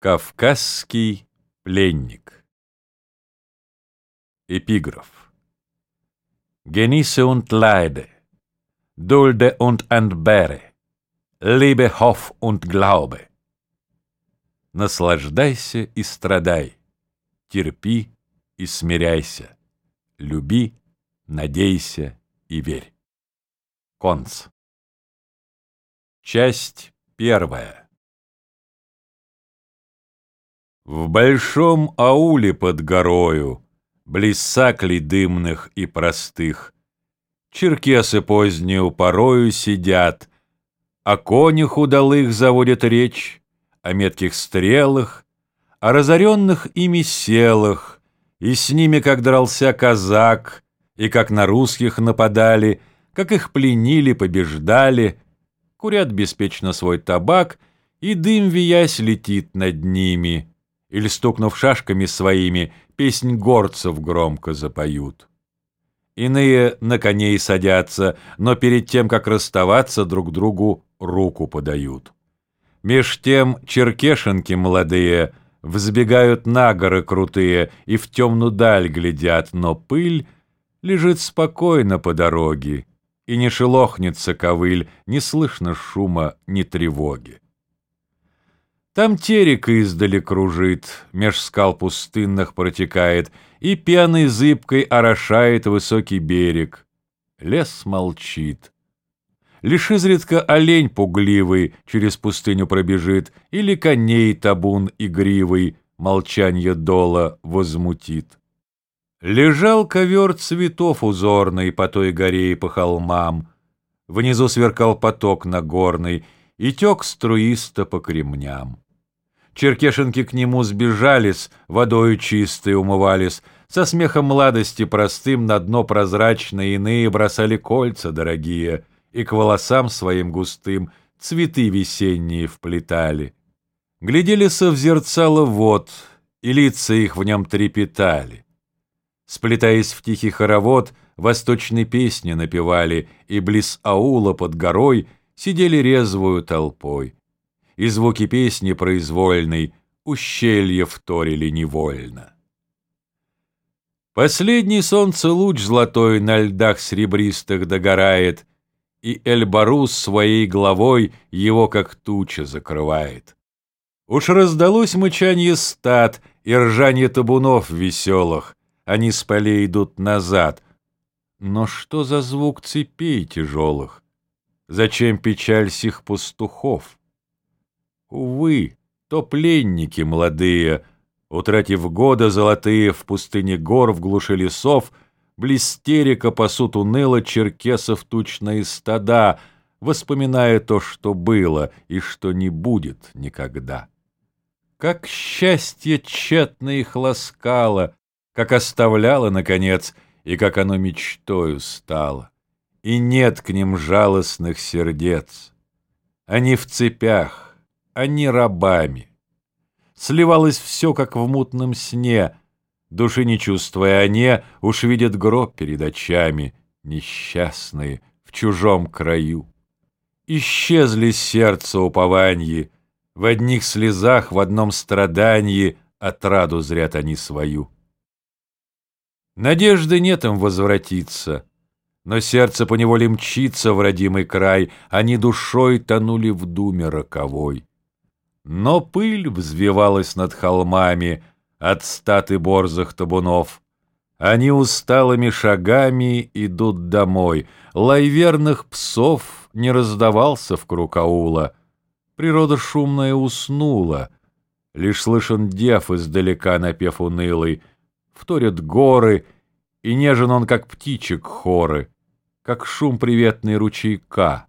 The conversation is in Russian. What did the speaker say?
Кавказский пленник Эпиграф Genieße und leide, dulde und entbehre, liebe, hoff und glaube. Наслаждайся и страдай, терпи и смиряйся, люби, надейся и верь. Конц. Часть первая. В большом ауле под горою, Близ саклей дымных и простых, Черкесы позднюю порою сидят, О конях удалых заводят речь, О метких стрелах, О разоренных ими селах, И с ними, как дрался казак, И как на русских нападали, Как их пленили, побеждали, Курят беспечно свой табак, И дым, виясь, летит над ними — или, стукнув шашками своими, песнь горцев громко запоют. Иные на коней садятся, но перед тем, как расставаться, друг другу руку подают. Меж тем черкешенки молодые взбегают на горы крутые и в темную даль глядят, но пыль лежит спокойно по дороге, и не шелохнется ковыль, не слышно шума, ни тревоги. Там терек издали кружит, меж скал пустынных протекает, И пьяной зыбкой орошает высокий берег. Лес молчит. Лишь изредка олень пугливый Через пустыню пробежит, Или коней табун игривый Молчанье дола возмутит. Лежал ковер цветов узорный По той горе и по холмам, Внизу сверкал поток нагорный И тек струисто по кремням. Черкешенки к нему сбежались, водою чистой умывались, со смехом младости простым на дно прозрачное иные бросали кольца дорогие и к волосам своим густым цветы весенние вплетали. Гляделися в зерцало вод, и лица их в нем трепетали. Сплетаясь в тихий хоровод, восточной песни напевали, и близ аула под горой сидели резвую толпой и звуки песни произвольной ущелье вторили невольно. Последний солнце луч золотой на льдах серебристых догорает, и Эльбарус своей головой его как туча закрывает. Уж раздалось мычанье стад и ржанье табунов веселых, они с полей идут назад. Но что за звук цепей тяжелых? Зачем печаль сих пастухов? Увы, то пленники молодые, утратив года золотые в пустыне гор, в глуши лесов, блистерика пасут уныло черкесов тучные стада, воспоминая то, что было и что не будет никогда. Как счастье тщетно их ласкало, как оставляло, наконец, и как оно мечтою стало. И нет к ним жалостных сердец. Они в цепях, а не рабами. Сливалось все, как в мутном сне, души не чувствуя они, уж видят гроб перед очами, несчастные, в чужом краю. Исчезли сердце упованьи, в одних слезах, в одном страдании отраду зрят они свою. Надежды нет им возвратиться, но сердце поневоле мчится в родимый край, они душой тонули в думе роковой. Но пыль взвивалась над холмами от статы борзых табунов. Они усталыми шагами идут домой. Лай верных псов не раздавался в круг аула. Природа шумная уснула. Лишь слышен дев издалека напев унылый. Вторят горы, и нежен он, как птичек хоры, как шум приветный ручейка.